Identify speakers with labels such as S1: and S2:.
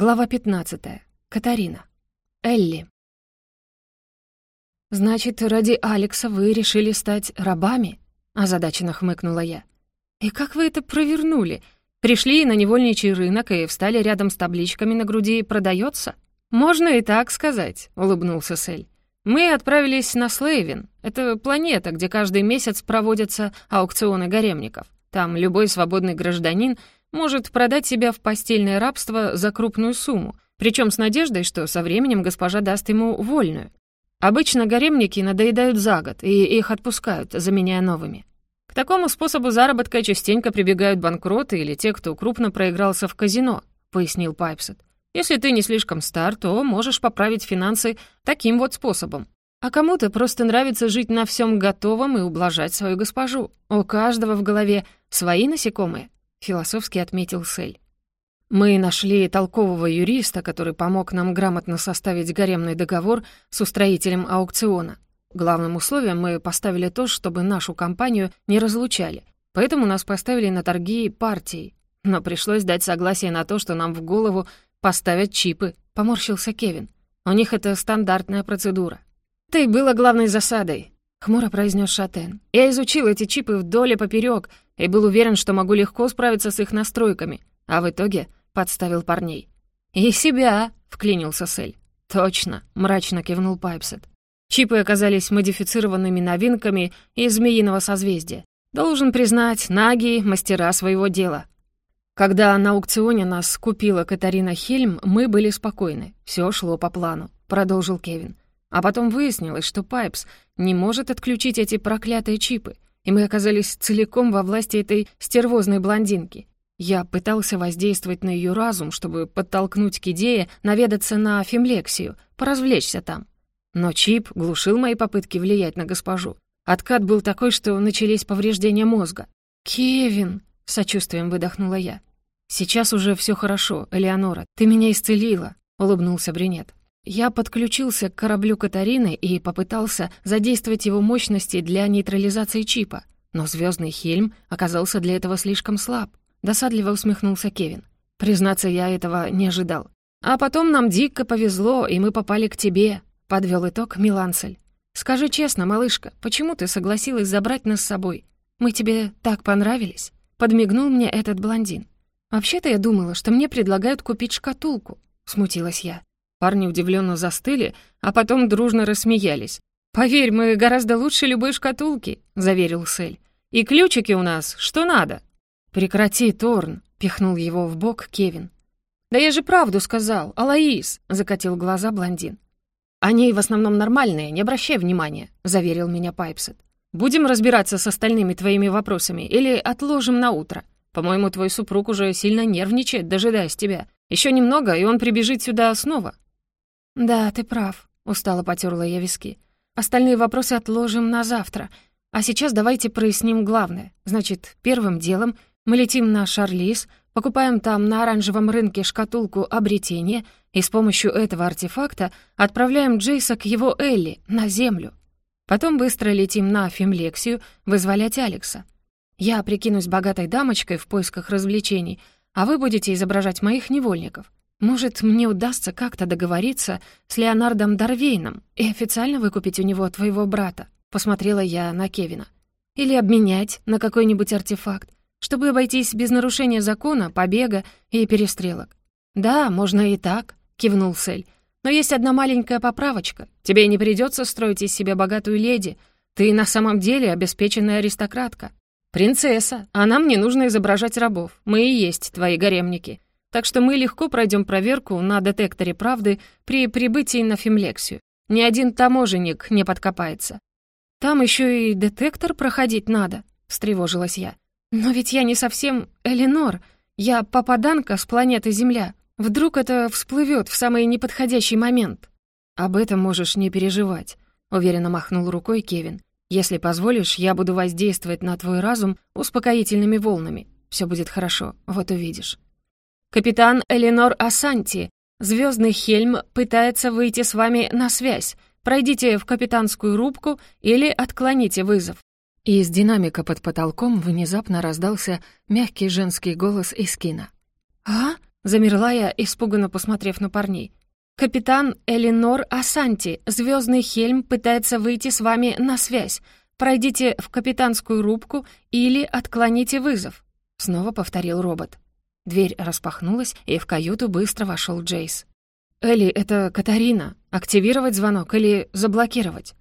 S1: Глава 15. Катарина. Элли. «Значит, ради Алекса вы решили стать рабами?» — озадаченно хмыкнула я. «И как вы это провернули? Пришли на невольничий рынок и встали рядом с табличками на груди «Продается»?» «Можно и так сказать», — улыбнулся Сель. «Мы отправились на Слейвин. Это планета, где каждый месяц проводятся аукционы гаремников. Там любой свободный гражданин — может продать себя в постельное рабство за крупную сумму, причем с надеждой, что со временем госпожа даст ему вольную. Обычно гаремники надоедают за год, и их отпускают, заменяя новыми. К такому способу заработка частенько прибегают банкроты или те, кто крупно проигрался в казино, пояснил Пайпсет. Если ты не слишком стар, то можешь поправить финансы таким вот способом. А кому-то просто нравится жить на всем готовом и ублажать свою госпожу. У каждого в голове свои насекомые. — философски отметил Сель. «Мы нашли толкового юриста, который помог нам грамотно составить гаремный договор с устроителем аукциона. Главным условием мы поставили то, чтобы нашу компанию не разлучали, поэтому нас поставили на торги партией. Но пришлось дать согласие на то, что нам в голову поставят чипы», — поморщился Кевин. «У них это стандартная процедура». «Это и было главной засадой», — хмуро произнес Шатен. «Я изучил эти чипы вдоль и поперёк, и был уверен, что могу легко справиться с их настройками, а в итоге подставил парней. «И себя!» — вклинился Сель. «Точно!» — мрачно кивнул Пайпсет. Чипы оказались модифицированными новинками из змеиного созвездия. Должен признать, наги — мастера своего дела. Когда на аукционе нас купила Катарина Хельм, мы были спокойны. Все шло по плану, продолжил Кевин. А потом выяснилось, что Пайпс не может отключить эти проклятые чипы — и мы оказались целиком во власти этой стервозной блондинки. Я пытался воздействовать на ее разум, чтобы подтолкнуть к идее наведаться на фимлексию, поразвлечься там. Но чип глушил мои попытки влиять на госпожу. Откат был такой, что начались повреждения мозга. «Кевин!» — сочувствием выдохнула я. «Сейчас уже все хорошо, Элеонора, ты меня исцелила», — улыбнулся брюнет. Я подключился к кораблю Катарины и попытался задействовать его мощности для нейтрализации чипа, но звездный Хельм оказался для этого слишком слаб. Досадливо усмехнулся Кевин. Признаться, я этого не ожидал. А потом нам дико повезло, и мы попали к тебе, подвел итог Миланцель. Скажи честно, малышка, почему ты согласилась забрать нас с собой? Мы тебе так понравились? Подмигнул мне этот блондин. Вообще-то я думала, что мне предлагают купить шкатулку, смутилась я. Парни удивленно застыли, а потом дружно рассмеялись. «Поверь, мы гораздо лучше любой шкатулки», — заверил Сель. «И ключики у нас, что надо». «Прекрати, Торн», — пихнул его в бок Кевин. «Да я же правду сказал, Алаис», — закатил глаза блондин. «Они в основном нормальные, не обращай внимания», — заверил меня Пайпсет. «Будем разбираться с остальными твоими вопросами или отложим на утро? По-моему, твой супруг уже сильно нервничает, дожидаясь тебя. Еще немного, и он прибежит сюда снова». «Да, ты прав», — устало потерла я виски. «Остальные вопросы отложим на завтра. А сейчас давайте проясним главное. Значит, первым делом мы летим на Шарлиз, покупаем там на оранжевом рынке шкатулку обретения и с помощью этого артефакта отправляем Джейса к его Элли на Землю. Потом быстро летим на Фимлексию вызволять Алекса. Я прикинусь богатой дамочкой в поисках развлечений, а вы будете изображать моих невольников. Может, мне удастся как-то договориться с Леонардом Дарвейном и официально выкупить у него твоего брата?» Посмотрела я на Кевина. «Или обменять на какой-нибудь артефакт, чтобы обойтись без нарушения закона, побега и перестрелок». «Да, можно и так», — кивнул Сель. «Но есть одна маленькая поправочка. Тебе не придется строить из себя богатую леди. Ты на самом деле обеспеченная аристократка. Принцесса, а нам не нужно изображать рабов. Мы и есть твои гаремники. Так что мы легко пройдем проверку на детекторе правды при прибытии на Фимлексию. Ни один таможенник не подкопается. Там еще и детектор проходить надо, встревожилась я. Но ведь я не совсем Эленор. Я попаданка с планеты Земля. Вдруг это всплывет в самый неподходящий момент. Об этом можешь не переживать, уверенно махнул рукой Кевин. Если позволишь, я буду воздействовать на твой разум успокоительными волнами. Все будет хорошо, вот увидишь. «Капитан Эленор Асанти, звездный Хельм пытается выйти с вами на связь. Пройдите в капитанскую рубку или отклоните вызов». Из динамика под потолком внезапно раздался мягкий женский голос из кино. «А?» Замерла я, испуганно посмотрев на парней. «Капитан Элинор Асанти, звездный Хельм пытается выйти с вами на связь. Пройдите в капитанскую рубку или отклоните вызов», — снова повторил робот. Дверь распахнулась, и в каюту быстро вошел Джейс. «Элли, это Катарина. Активировать звонок или заблокировать?»